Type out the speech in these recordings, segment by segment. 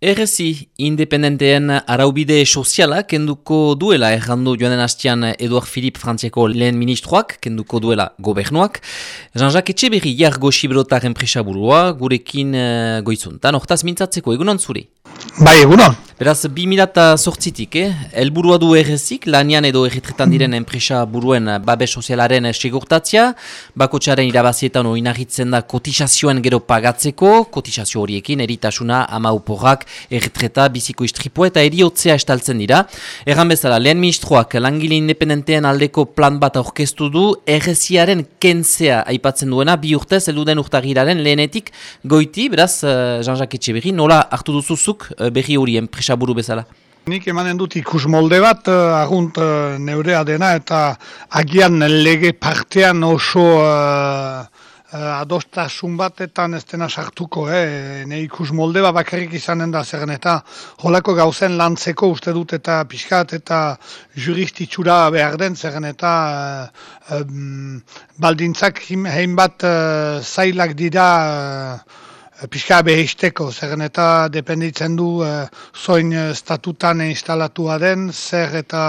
Errezi, independenteen araubide soziala kenduko duela errandu joan den hastian Eduard Filip Frantziako lehen ministroak, kenduko duela gobernuak. Jean-Jacques Etxeberri jargo xibrotar enpresa burua, gurekin uh, goizuntan, hortaz mintzatzeko, egunon zuri? Bai, egunon. Beraz, 2008-tik, eh? elburua du errezik, lanian edo erretretan diren enpresa buruen babes sozialaren segurtatzia, bakotxaren irabazietan oinagitzen da kotizazioen gero pagatzeko, kotizazio horiekin eritasuna ama uporrak, erretreta, biziko istripua eta eriotzea estaltzen dira. Erran bezala, lehen ministroak langile independentean aldeko plan bat aurkeztu du, erreziaren kentzea aipatzen duena, bi urtez, eluden urtagiraren lehenetik goiti, beraz, uh, Jean-Jacques Etxeberri, nola hartu duzuzuk uh, berri hori enpresa buru bezala? Nik emanen dut ikus molde bat, uh, agunt uh, neurea dena, eta agian lege partean oso uh, adostasun batetan ez dena sartuko, eh? ne ikus molde bat bakarrik izanen da zerren, eta holako gauzen lantzeko uste dut eta pixkat eta juristitxura behar den zerren, eta um, baldintzak hein bat uh, zailak dira uh, pixka behisteko, zerren eta dependitzen du e, zoin statutan instalatua den, zer eta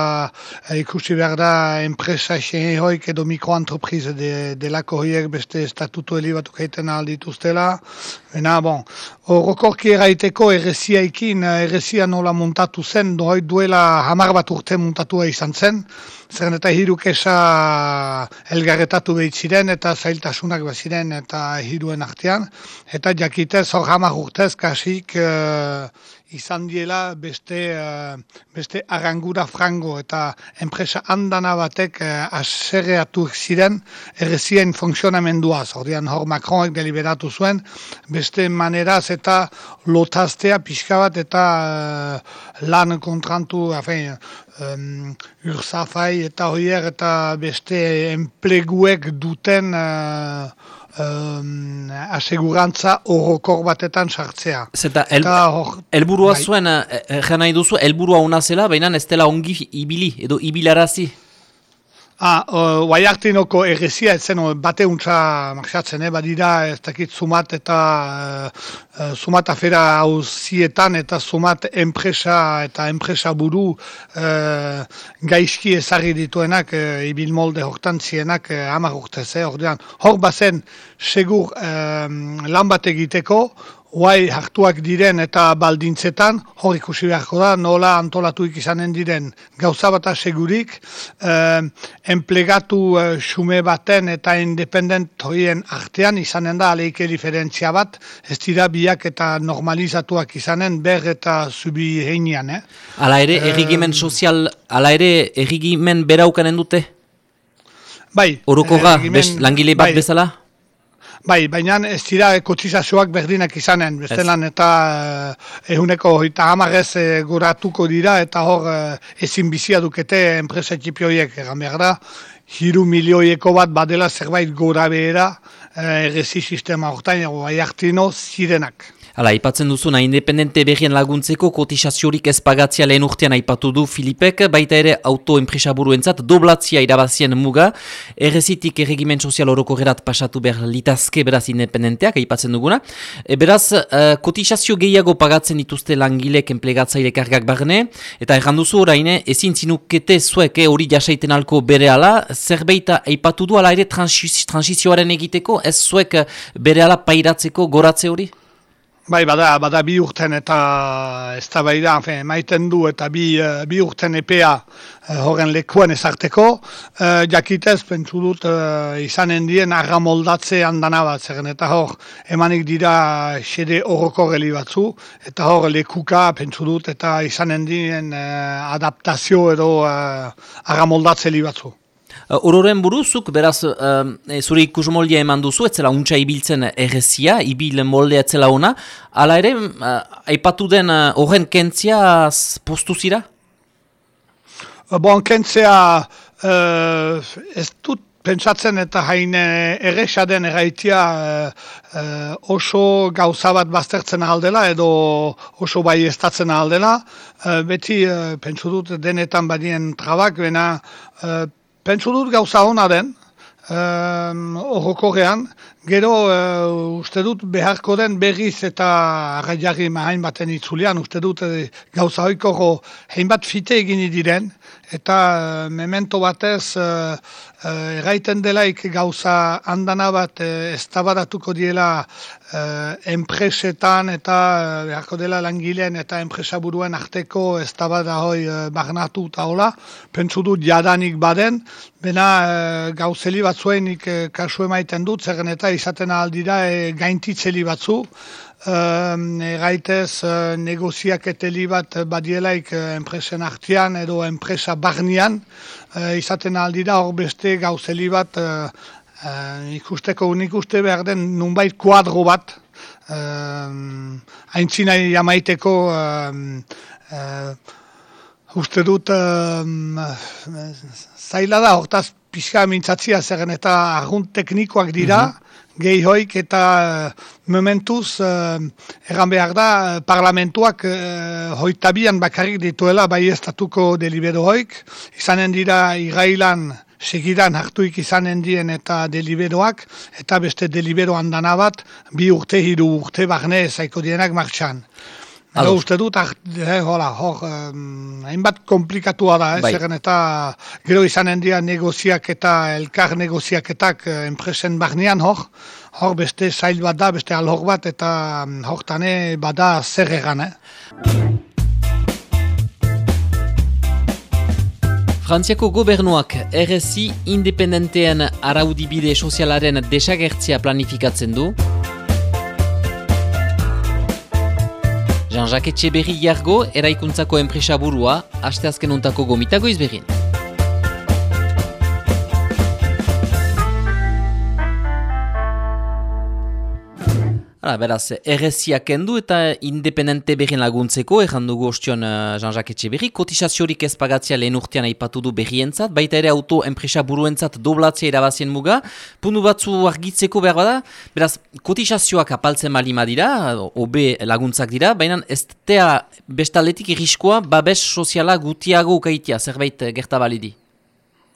e, ikusi behar da enpresa esen hoik edo mikroantroprize de, delako hoiek beste statutu helibatu egiten aldituztela. Bena, bon, horrokorki eraiteko erreziaikin, errezia nola montatu zen, doi duela hamar bat urte montatua izan zen, zerren eta hiruk esa elgarretatu behitziren eta zailtasunak beziren eta hiruen artean, eta jak jakitez hor hamar urtez kasik uh, izan diela beste, uh, beste arangura frango eta enpresa handana batek uh, aserreatu ziren errezien funtzionamendua. Zordian hor Macronek deliberatu zuen beste maneraz eta lotaztea pixka bat eta uh, lan kontrantu afein, um, urzafai eta hoier eta beste enpleguek duten um, asegurantza horrokor batetan sartzea. Zeta, el, elburua bai. zuen, eh, nahi duzu, elburua una zela, baina ez dela ongi ibili, edo ibilarazi? Ah, uh, Guaiartinoko errezia, ez zen, bate untza marxatzen, eh? badira, ez dakit, sumat eta uh, sumat afera hauzietan eta sumat enpresa eta enpresa buru uh, gaizki ezarri dituenak, uh, ibil molde hortan zienak, uh, amar urtez, eh? hor bazen, segur um, lan bat egiteko, Huai hartuak diren eta baldintzetan, hor ikusi beharko da, nola antolatuik izanen diren gauza bat segurik, eh, enplegatu eh, xume baten eta independent horien artean izanen da aleike diferentzia bat, ez dira biak eta normalizatuak izanen ber eta zubi heinean. Eh? Ala ere, eh, errigimen sozial, ala ere, errigimen beraukanen dute? Bai. Oroko ga, langile bat bai. bezala? Bai, baina ez dira kotizazioak berdinak izanen, bestelan eta ehuneko eta hamarrez e, guratuko dira eta hor e, ezin bizia dukete enpresa txipioiek egan behar da, hiru milioieko bat badela zerbait gora behera e, sistema horretan, bai zirenak. Hala, ipatzen duzuna, independente berrien laguntzeko kotizaziorik ez pagatzia lehen urtean aipatu du Filipek, baita ere autoenpresa buruentzat doblatzia irabazien muga, errezitik erregimen sozial horoko gerat pasatu behar litazke beraz independenteak, aipatzen duguna. E, beraz, uh, kotizazio gehiago pagatzen dituzte langilek enplegatzaile kargak barne, eta erranduzu orain, ezin zinukete zuek eh, hori jasaiten alko bere ala, zerbeita aipatu du ala ere transizioaren egiteko, ez zuek bere ala pairatzeko goratze hori? Bai, bada, bada bi urten eta ez da bai da, maiten du eta bi, uh, bi urten epea uh, horren lekuan ezarteko. Uh, jakitez, pentsu dut, uh, izanen dien arra moldatze handana bat, zerren eta hor, emanik dira xede horroko geli batzu, eta hor lekuka, pentsu dut, eta izanen dien adaptazio edo uh, arra moldatze li batzu. Ororen buruzuk, beraz, uh, zure ikus moldea eman duzu, etzela untsa ibiltzen errezia, ibil moldea etzela ona, ala ere, aipatu den horren kentzia postu zira? Bon, kentzia uh, ez dut pentsatzen eta hain erresa den erraitia uh, oso gauza bat baztertzen aldela edo oso bai estatzen aldela. Uh, beti uh, pentsu dut denetan badien trabak, bena Pentsu dut gauza hona den, um, Gero, uh, uste dut beharko den berriz eta arraiari mahain baten itzulean, uste dut uh, gauza hoiko hainbat fite egin diren, eta uh, memento batez uh, uh, erraiten delaik gauza handana bat uh, ez tabadatuko diela uh, enpresetan eta uh, beharko dela langileen eta enpresa buruen arteko ez tabada hoi uh, bagnatu eta hola, pentsu dut jadanik baden, bena uh, gauzeli batzuenik uh, kasu emaiten dut, zerren eta izaten aldira e, gaintitzeli batzu, e, gaitez e, negoziaketeli bat badielaik e, enpresen artian edo enpresa barnian, e, izaten aldira hor beste gauzeli bat e, e, ikusteko unik uste behar den nunbait kuadro bat, e, haintzina jamaiteko e, uste dut zaila da, hortaz pixka mintzatzia zerren eta argunt teknikoak dira, mhm. gehi hoik eta uh, momentuz uh, erran behar da uh, parlamentuak uh, hoitabian bakarrik dituela bai estatuko delibero hoik, izanen dira irailan segidan hartuik izanen dien eta deliberoak, eta beste delibero handana bat, bi urte, hiru urte, barne, zaiko dienak martxan. Hala uste dut, ah, eh, hola, hor, hainbat komplikatua da, eh, bai. eta gero izanen dira negoziak eta elkar negoziaketak eh, enpresen barnean hor, hor beste zail bat da, beste alhor bat, eta hortane bada zer egan, eh? Frantziako gobernuak RSI independentean araudibide sozialaren desagertzia planifikatzen du, Jean-Jacques Etxeberri jargo, eraikuntzako enpresa burua, asteazken untako gomitago izberin. Hala, beraz, erreziak kendu eta independente berrien laguntzeko, erran dugu ostion uh, Jean-Jacques Etxeberri, kotizaziorik ez pagatzea lehen urtean aipatu du berrientzat, baita ere auto enpresa buruentzat doblatzea irabazien muga, pundu batzu argitzeko behar bada, beraz, kotizazioak apaltzen malima dira, obe laguntzak dira, baina ez tea bestaletik irriskoa babes soziala gutiago ukaitia, zerbait gertabalidi.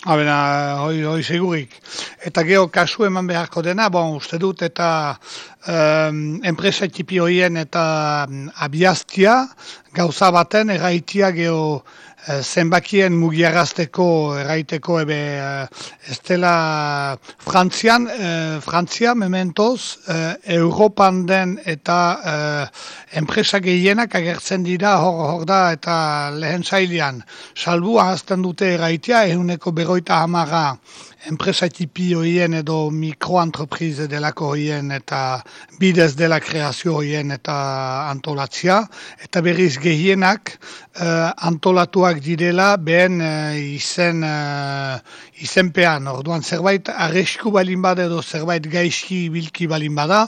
Habena, hoi, hoi segurik. Eta geho kasu eman beharko dena, bon, uste dut, eta um, enpresa tipi hoien eta um, abiaztia, gauza baten, erraitia geho Eh, zenbakien mugiarazteko erraiteko ebe ez dela Frantzian, e, Frantzia mementoz e, Europan den eta e, enpresa gehienak agertzen dira hor, hor da eta lehen zailean. Salbu ahazten dute erraitea, ehuneko beroita hamaga enpresa tipi hoien edo mikroantreprize delako hoien eta bidez dela kreazio hoien eta antolatzia. Eta berriz gehienak uh, antolatuak direla behen uh, izen, uh, izenpean. Orduan zerbait arresku balin bada edo zerbait gaizki bilki balin bada,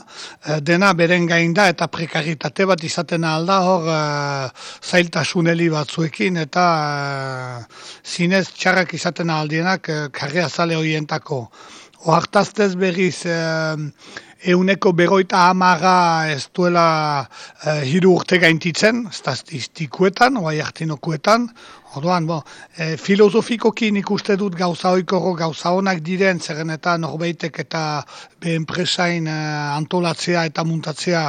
uh, dena beren gain da eta prekaritate bat izaten alda hor uh, zailtasuneli batzuekin eta uh, zinez txarrak izaten aldienak uh, karri azale horientako. Oartaztez berriz euneko beroita amaga ez duela uh, hiru urte gaintitzen, statistikuetan, oai hartinokuetan, Orduan, bo, e, filosofikoki nik uste dut gauza oikoro gauza honak diren, zerren eta norbeitek eta enpresain e, antolatzea eta muntatzea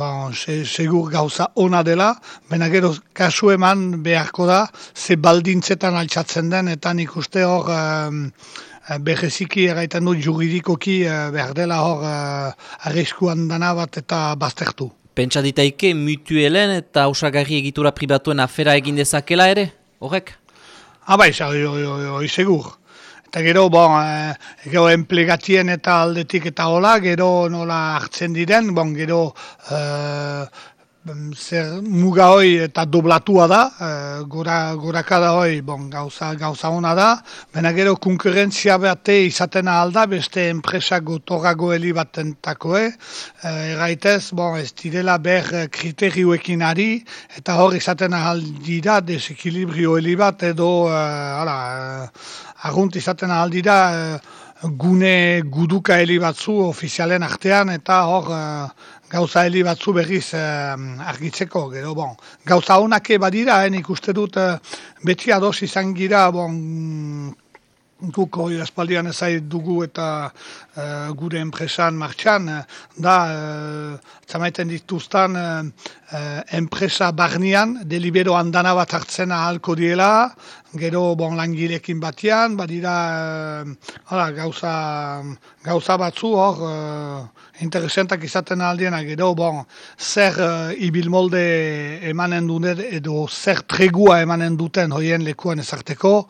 bo, segur gauza ona dela, baina gero kasu eman beharko da, ze baldintzetan altxatzen den, eta nik uste hor... Eh, berreziki erraiten dut juridikoki eh, behar dela hor uh, arriskuan dana bat eta baztertu. Pentsa ditaike mutuelen eta usagarri egitura pribatuen afera egin dezakela ere, horrek? Aba, hori segur. Eta gero, bon, e, gero enplegatien eta aldetik eta hola, gero nola hartzen diren, bon, gero zer muga hoi eta doblatua da, e, gora, gorakada hoi bon, gauza, gauza hona da, baina gero konkurrentzia bate izaten alda beste enpresa gotorago heli bat entakoe, e, erraitez, bon, ez direla ber kriterioekin ari, eta hor izaten aldira desekilibrio heli bat edo, e, ala, agunt izaten aldira, e, gune guduka heli batzu ofizialen artean, eta hor gauza heli batzu berriz eh, argitzeko, gero, bon, gauza honake badira, eh, nik uste dut, eh, beti ados izan gira, bon, guk hori espaldian ezai dugu eta uh, gure enpresan martxan, da uh, zamaiten dituztan uh, enpresa barnian, delibero handana bat hartzen ahalko diela, gero bon langilekin batian, badira uh, gauza, gauza batzu hor uh, interesentak izaten aldiena, gero bon, zer uh, ibilmolde emanen duten edo zer tregua emanen duten hoien lekuan ezarteko,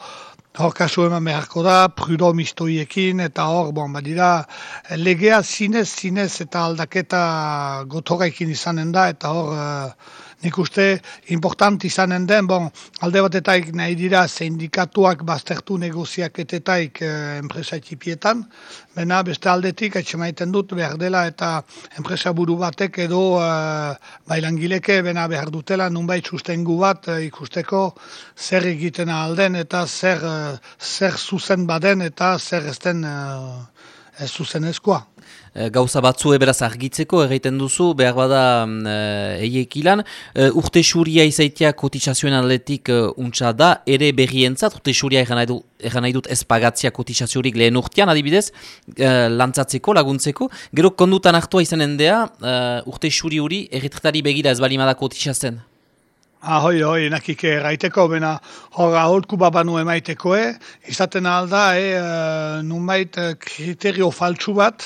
Hor kasu eman beharko da, prudo mistoiekin, eta hor, bon, badira, legea zinez, zinez eta aldaketa gotoraikin izanen da, eta hor, nik uste important izanen den, bon, alde batetaik nahi dira sindikatuak baztertu negoziaketetaik eh, enpresa etxipietan, bena beste aldetik etxemaiten dut behar dela eta enpresa buru batek edo eh, bailangileke bena behar dutela nunbait sustengu bat eh, ikusteko zer egiten alden eta zer, eh, zer zuzen baden eta zer ezten eh, ez zuzen ezkoa. Eh, gauza batzu eberaz argitzeko egiten duzu, behar bada e, eiek ilan. E, urte suria izaitia kotizazioen atletik e, untsa da, ere berrientzat, urte suria egan nahi dut ez pagatzia kotizaziorik lehen urtean, adibidez, e, lantzatzeko, laguntzeko. Gero kondutan hartua izanen dea, e, urte suri huri erretretari begira ez balimada kotizazen. Ahoi, hoi, nakik gaiteko, bena hor aholku babanu emaiteko, eh? izaten alda, eh, nunbait kriterio faltsu bat,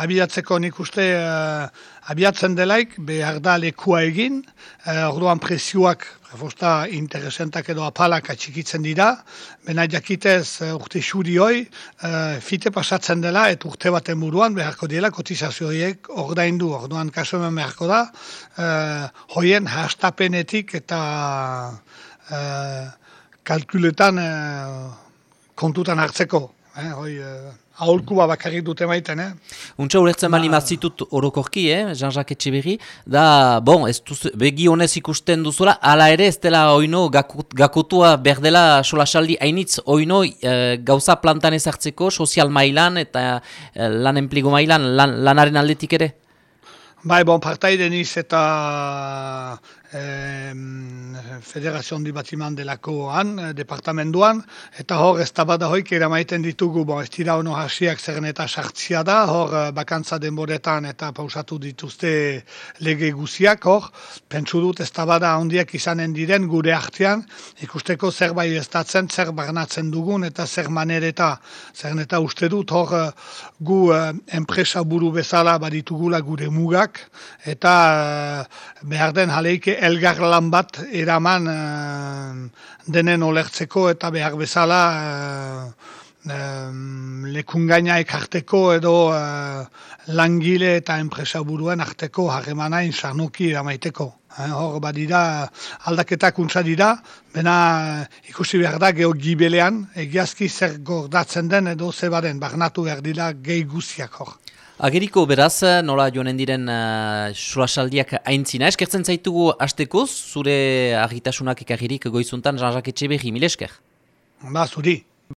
abiatzeko nik uste uh, abiatzen delaik, behar da lekua egin, uh, orduan presioak, prefosta interesentak edo apalak atxikitzen dira, bena jakitez uh, urte xuri hoi, uh, fite pasatzen dela, eta urte baten buruan beharko dela kotizazioiek ordaindu, orduan kaso hemen beharko da, uh, hoien hastapenetik eta uh, kalkuletan uh, kontutan hartzeko. Eh, hoi, aholkua bakarrik dute maiten, eh? Untsa ulertzen bali ba... mazitut orokorki, eh, Jean-Jacques Etxeberri, da, bon, ez duz, begi honez ikusten duzula, ala ere ez dela oino gakotua berdela solasaldi hainitz oino eh, gauza plantan ezartzeko, sozial mailan eta eh, lan enpligo mailan, lan, lanaren aldetik ere? Bai, bon, partai deniz eta Federazioan di Batiman delakoan, eh, departamentuan, eta hor ez tabada hoik eramaiten ditugu, bon, ez dira ono hasiak zerren eta sartzia da, hor eh, bakantza denboretan eta pausatu dituzte lege guziak, hor, pentsu dut ez tabada handiak izanen diren gure artean, ikusteko zer bai ez datzen, zer barnatzen dugun, eta zer manereta, zerren eta uste dut, hor eh, gu enpresa buru bezala baditugula gure mugak, eta behar den jaleike elgar lan bat eraman uh, denen olertzeko eta behar bezala um, lekungaina ekarteko edo uh, langile eta enpresa buruen arteko harremanain sarnuki eramaiteko. hor badira aldaketak untsa dira, bena ikusi behar da geho gibelean, egiazki zer gordatzen den edo zebaden, barnatu behar dira gehi guziak hor. Ageriko beraz, nola joanen diren uh, solasaldiak aintzina. Eskertzen zaitugu hasteko zure argitasunak ekagirik goizuntan, Jean-Jacques Etxeberri, mil esker? Ba, zuri.